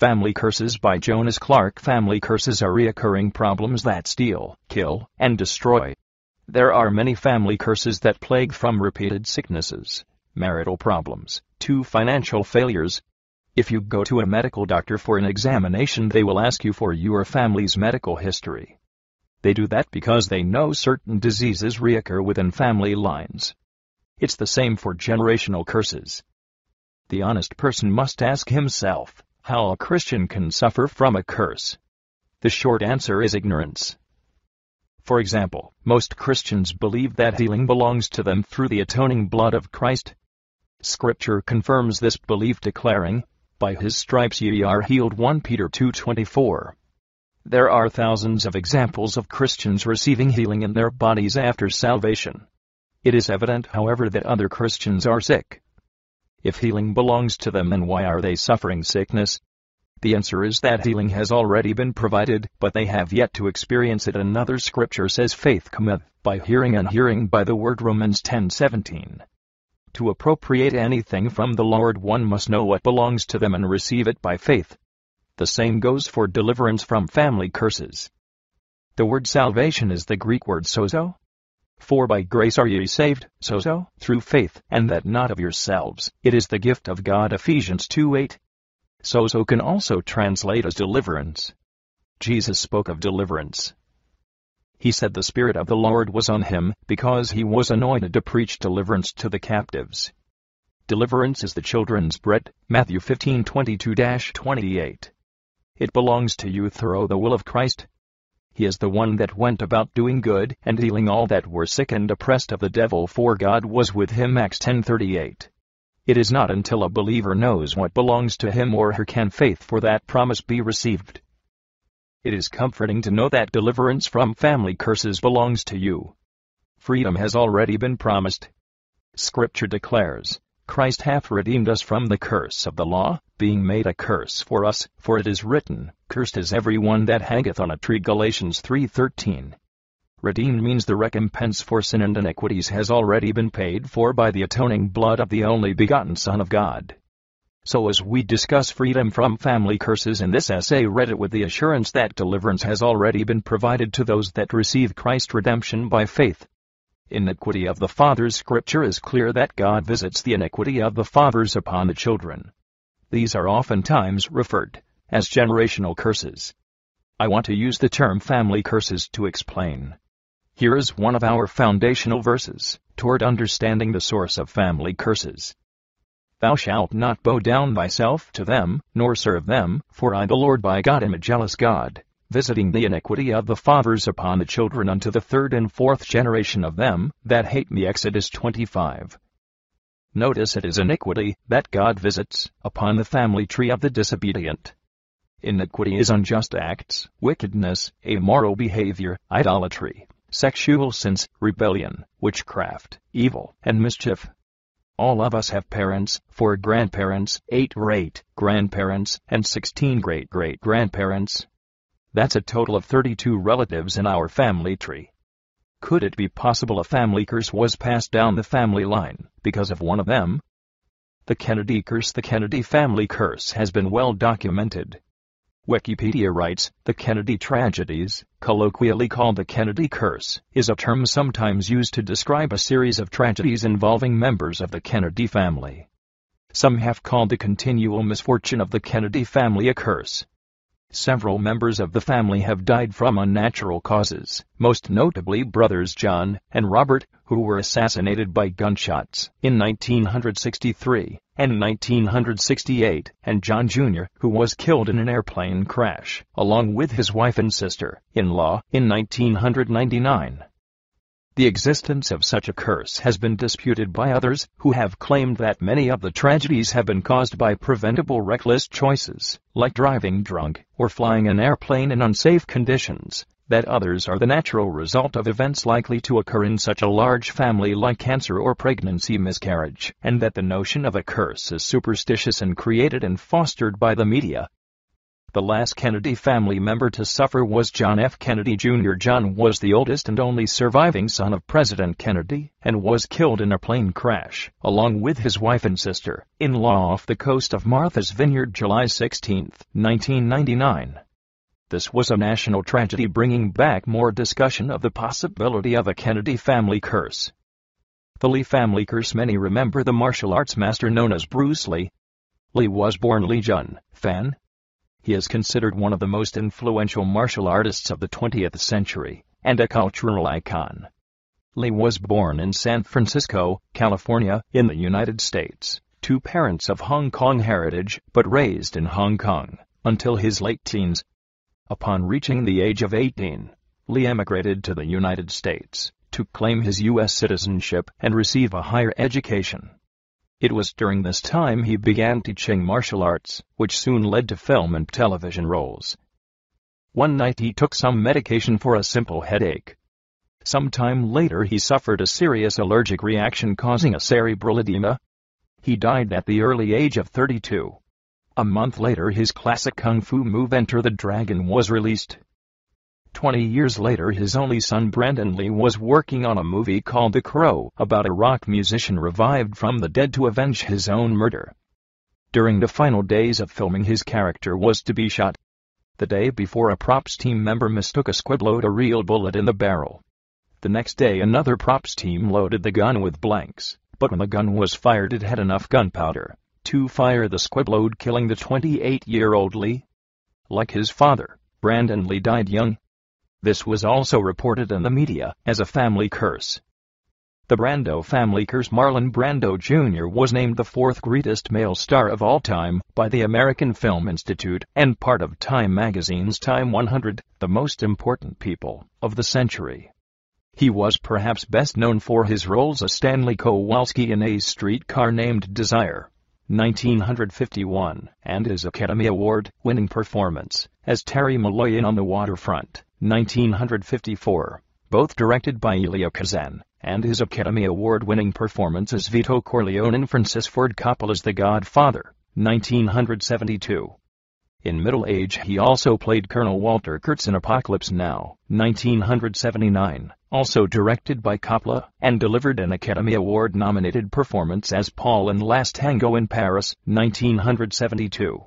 Family Curses by Jonas Clark Family curses are reoccurring problems that steal, kill, and destroy. There are many family curses that plague from repeated sicknesses, marital problems, to financial failures. If you go to a medical doctor for an examination they will ask you for your family's medical history. They do that because they know certain diseases reoccur within family lines. It's the same for generational curses. The honest person must ask himself, how a Christian can suffer from a curse? The short answer is ignorance. For example, most Christians believe that healing belongs to them through the atoning blood of Christ. Scripture confirms this belief declaring, By his stripes ye are healed 1 Peter 2.24. There are thousands of examples of Christians receiving healing in their bodies after salvation. It is evident however that other Christians are sick. If healing belongs to them then why are they suffering sickness? The answer is that healing has already been provided, but they have yet to experience it. Another scripture says faith cometh by hearing and hearing by the word Romans 10:17. To appropriate anything from the Lord one must know what belongs to them and receive it by faith. The same goes for deliverance from family curses. The word salvation is the Greek word sozo, for by grace are ye saved, sozo, through faith, and that not of yourselves, it is the gift of God. Ephesians 2:8. Sozo can also translate as deliverance. Jesus spoke of deliverance. He said the Spirit of the Lord was on him, because he was anointed to preach deliverance to the captives. Deliverance is the children's bread, Matthew 15:22-28. It belongs to you through the will of Christ, he is the one that went about doing good and healing all that were sick and oppressed of the devil for God was with him Acts 10:38. It is not until a believer knows what belongs to him or her can faith for that promise be received. It is comforting to know that deliverance from family curses belongs to you. Freedom has already been promised. Scripture declares, Christ hath redeemed us from the curse of the law, being made a curse for us, for it is written, Cursed is every one that hangeth on a tree. Galatians 3.13 Redeemed means the recompense for sin and iniquities has already been paid for by the atoning blood of the only begotten Son of God. So as we discuss freedom from family curses in this essay read it with the assurance that deliverance has already been provided to those that receive Christ's redemption by faith iniquity of the fathers Scripture is clear that God visits the iniquity of the fathers upon the children. These are oftentimes referred as generational curses. I want to use the term family curses to explain. Here is one of our foundational verses toward understanding the source of family curses. Thou shalt not bow down thyself to them, nor serve them, for I the Lord thy God am a jealous God, visiting the iniquity of the fathers upon the children unto the third and fourth generation of them that hate me. Exodus 25. Notice it is iniquity that God visits upon the family tree of the disobedient. Iniquity is unjust acts, wickedness, immoral behavior, idolatry, sexual sins, rebellion, witchcraft, evil, and mischief. All of us have parents, four grandparents, eight great grandparents, and sixteen great great grandparents. That's a total of 32 relatives in our family tree. Could it be possible a family curse was passed down the family line because of one of them? The Kennedy curse The Kennedy family curse has been well documented. Wikipedia writes, the Kennedy tragedies, colloquially called the Kennedy curse, is a term sometimes used to describe a series of tragedies involving members of the Kennedy family. Some have called the continual misfortune of the Kennedy family a curse, Several members of the family have died from unnatural causes, most notably brothers John and Robert, who were assassinated by gunshots in 1963 and 1968, and John Jr., who was killed in an airplane crash, along with his wife and sister-in-law, in 1999. The existence of such a curse has been disputed by others, who have claimed that many of the tragedies have been caused by preventable reckless choices, like driving drunk or flying an airplane in unsafe conditions, that others are the natural result of events likely to occur in such a large family like cancer or pregnancy miscarriage, and that the notion of a curse is superstitious and created and fostered by the media. The last Kennedy family member to suffer was John F. Kennedy Jr. John was the oldest and only surviving son of President Kennedy and was killed in a plane crash, along with his wife and sister-in-law off the coast of Martha's Vineyard July 16, 1999. This was a national tragedy bringing back more discussion of the possibility of a Kennedy family curse. The Lee family curse many remember the martial arts master known as Bruce Lee. Lee was born Lee Jun, Fan, he is considered one of the most influential martial artists of the 20th century and a cultural icon. Lee was born in San Francisco, California, in the United States, to parents of Hong Kong heritage but raised in Hong Kong until his late teens. Upon reaching the age of 18, Lee emigrated to the United States to claim his U.S. citizenship and receive a higher education. It was during this time he began teaching martial arts, which soon led to film and television roles. One night he took some medication for a simple headache. Some time later he suffered a serious allergic reaction causing a cerebral edema. He died at the early age of 32. A month later his classic kung fu move Enter the Dragon was released. Twenty years later his only son Brandon Lee was working on a movie called The Crow about a rock musician revived from the dead to avenge his own murder. During the final days of filming his character was to be shot. The day before a props team member mistook a squib load a real bullet in the barrel. The next day another props team loaded the gun with blanks, but when the gun was fired it had enough gunpowder to fire the squib load killing the 28-year-old Lee. Like his father, Brandon Lee died young, this was also reported in the media as a family curse. The Brando family curse Marlon Brando Jr. was named the fourth greatest male star of all time by the American Film Institute and part of Time magazine's Time 100, the most important people of the century. He was perhaps best known for his roles as Stanley Kowalski in A Streetcar Named Desire, 1951, and his Academy Award-winning performance as Terry Molloy in On the Waterfront, 1954, both directed by Elia Kazan, and his Academy Award-winning performance as Vito Corleone in Francis Ford Coppola's The Godfather, 1972. In middle age he also played Colonel Walter Kurtz in Apocalypse Now, 1979, also directed by Coppola, and delivered an Academy Award-nominated performance as Paul in Last Tango in Paris, 1972.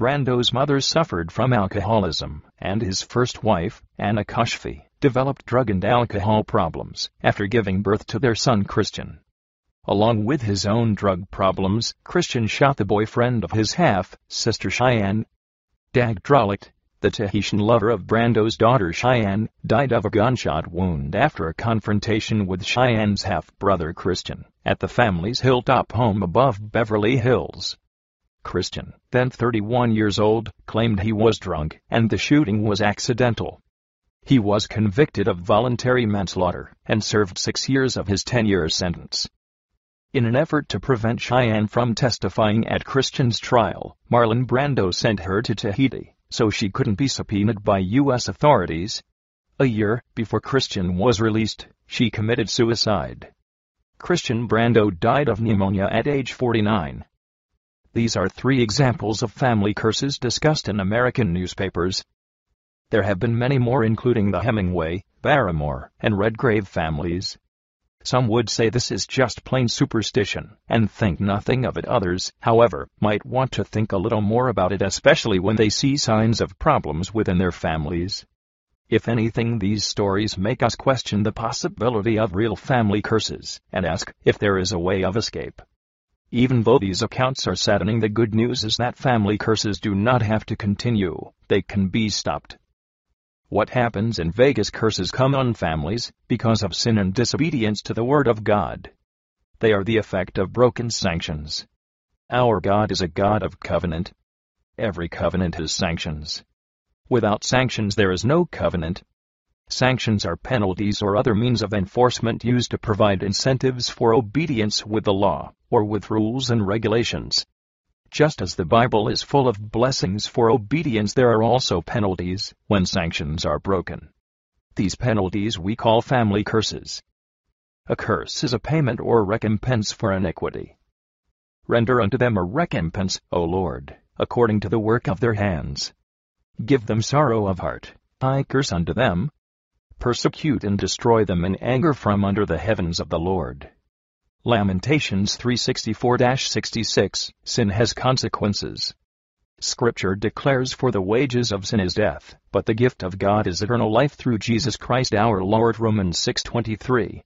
Brando's mother suffered from alcoholism, and his first wife, Anna Kashfi, developed drug and alcohol problems after giving birth to their son Christian. Along with his own drug problems, Christian shot the boyfriend of his half-sister Cheyenne. Dag the Tahitian lover of Brando's daughter Cheyenne, died of a gunshot wound after a confrontation with Cheyenne's half-brother Christian at the family's hilltop home above Beverly Hills. Christian, then 31 years old, claimed he was drunk and the shooting was accidental. He was convicted of voluntary manslaughter and served six years of his 10-year sentence. In an effort to prevent Cheyenne from testifying at Christian's trial, Marlon Brando sent her to Tahiti so she couldn't be subpoenaed by U.S. authorities. A year before Christian was released, she committed suicide. Christian Brando died of pneumonia at age 49. These are three examples of family curses discussed in American newspapers. There have been many more including the Hemingway, Barrymore, and Redgrave families. Some would say this is just plain superstition and think nothing of it. Others, however, might want to think a little more about it especially when they see signs of problems within their families. If anything these stories make us question the possibility of real family curses and ask if there is a way of escape. Even though these accounts are saddening, the good news is that family curses do not have to continue, they can be stopped. What happens in Vegas curses come on families because of sin and disobedience to the Word of God. They are the effect of broken sanctions. Our God is a God of covenant. Every covenant has sanctions. Without sanctions there is no covenant. Sanctions are penalties or other means of enforcement used to provide incentives for obedience with the law, or with rules and regulations. Just as the Bible is full of blessings for obedience, there are also penalties when sanctions are broken. These penalties we call family curses. A curse is a payment or recompense for iniquity. Render unto them a recompense, O Lord, according to the work of their hands. Give them sorrow of heart. I curse unto them. Persecute and destroy them in anger from under the heavens of the Lord. Lamentations 364-66 Sin has consequences. Scripture declares for the wages of sin is death, but the gift of God is eternal life through Jesus Christ our Lord Romans 6.23.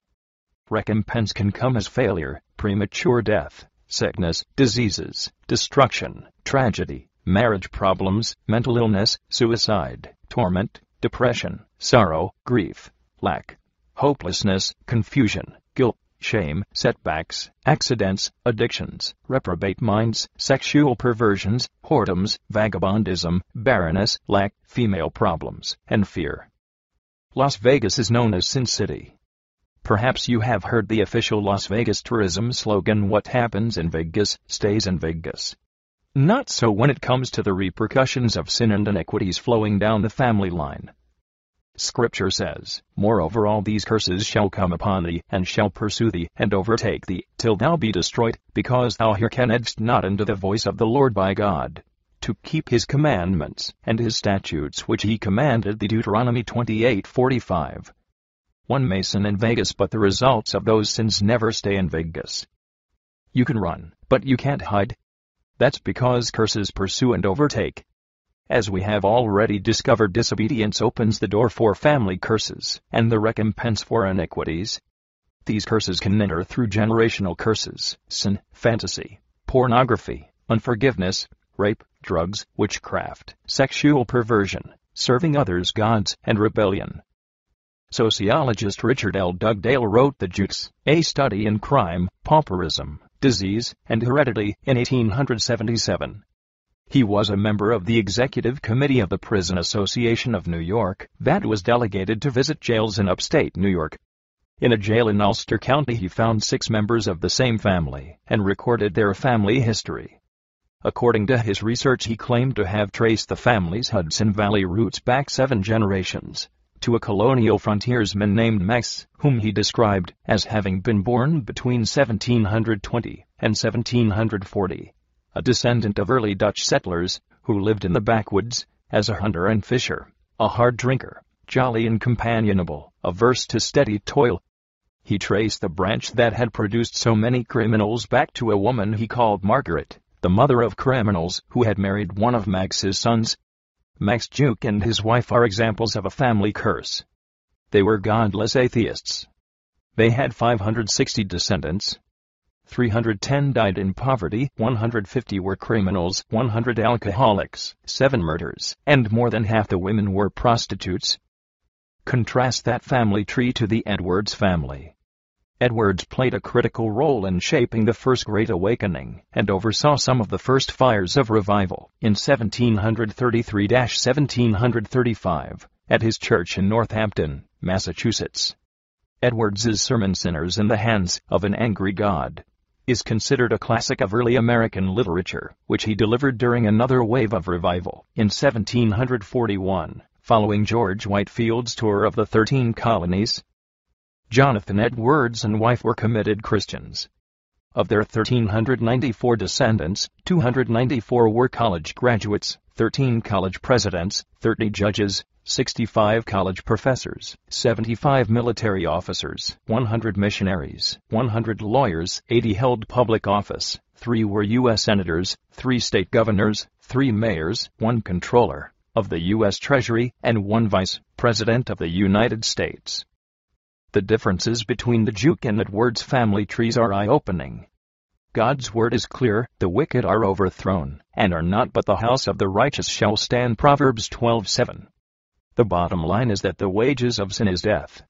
Recompense can come as failure, premature death, sickness, diseases, destruction, tragedy, marriage problems, mental illness, suicide, torment, depression, sorrow, grief, lack, hopelessness, confusion, guilt, shame, setbacks, accidents, addictions, reprobate minds, sexual perversions, whoredoms, vagabondism, barrenness, lack, female problems, and fear. Las Vegas is known as Sin City. Perhaps you have heard the official Las Vegas tourism slogan What happens in Vegas, stays in Vegas. Not so when it comes to the repercussions of sin and iniquities flowing down the family line. Scripture says, Moreover all these curses shall come upon thee, and shall pursue thee, and overtake thee, till thou be destroyed, because thou hearkenedst not unto the voice of the Lord thy God, to keep his commandments, and his statutes which he commanded thee Deuteronomy 28:45. One may sin in Vegas but the results of those sins never stay in Vegas. You can run, but you can't hide. That's because curses pursue and overtake. As we have already discovered disobedience opens the door for family curses, and the recompense for iniquities. These curses can enter through generational curses, sin, fantasy, pornography, unforgiveness, rape, drugs, witchcraft, sexual perversion, serving others gods, and rebellion. Sociologist Richard L. Dugdale wrote The Jukes, A Study in Crime, Pauperism, Disease, and Heredity in 1877. He was a member of the executive committee of the Prison Association of New York that was delegated to visit jails in upstate New York. In a jail in Ulster County he found six members of the same family and recorded their family history. According to his research he claimed to have traced the family's Hudson Valley roots back seven generations to a colonial frontiersman named Max, whom he described as having been born between 1720 and 1740 a descendant of early Dutch settlers, who lived in the backwoods, as a hunter and fisher, a hard drinker, jolly and companionable, averse to steady toil. He traced the branch that had produced so many criminals back to a woman he called Margaret, the mother of criminals, who had married one of Max's sons. Max Juke and his wife are examples of a family curse. They were godless atheists. They had 560 descendants, 310 died in poverty, 150 were criminals, 100 alcoholics, 7 murders, and more than half the women were prostitutes. Contrast that family tree to the Edwards family. Edwards played a critical role in shaping the First Great Awakening and oversaw some of the first fires of revival in 1733-1735 at his church in Northampton, Massachusetts. Edwards's sermon Sinners in the Hands of an Angry God is considered a classic of early American literature, which he delivered during another wave of revival in 1741, following George Whitefield's tour of the Thirteen Colonies. Jonathan Edwards and wife were committed Christians. Of their 1,394 descendants, 294 were college graduates, 13 college presidents, 30 judges, 65 college professors, 75 military officers, 100 missionaries, 100 lawyers, 80 held public office, 3 were U.S. senators, 3 state governors, 3 mayors, 1 controller of the U.S. Treasury, and 1 vice president of the United States. The differences between the Juke and Edwards family trees are eye-opening. God's word is clear, the wicked are overthrown, and are not but the house of the righteous shall stand Proverbs 12:7. The bottom line is that the wages of sin is death.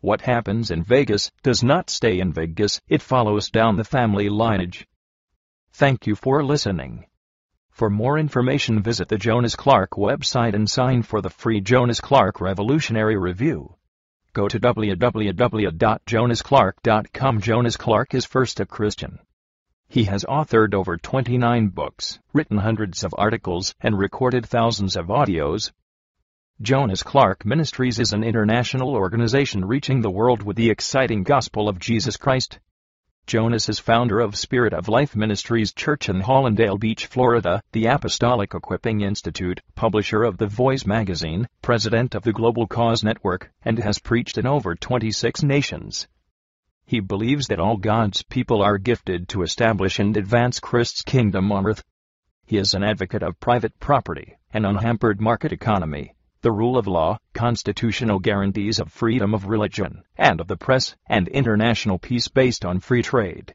What happens in Vegas does not stay in Vegas, it follows down the family lineage. Thank you for listening. For more information visit the Jonas Clark website and sign for the free Jonas Clark Revolutionary Review. Go to www.jonasclark.com. Jonas Clark is first a Christian. He has authored over 29 books, written hundreds of articles, and recorded thousands of audios, Jonas Clark Ministries is an international organization reaching the world with the exciting gospel of Jesus Christ. Jonas is founder of Spirit of Life Ministries Church in Hallandale Beach, Florida, the Apostolic Equipping Institute, publisher of The Voice magazine, president of the Global Cause Network, and has preached in over 26 nations. He believes that all God's people are gifted to establish and advance Christ's kingdom on earth. He is an advocate of private property, an unhampered market economy, the rule of law, constitutional guarantees of freedom of religion and of the press, and international peace based on free trade.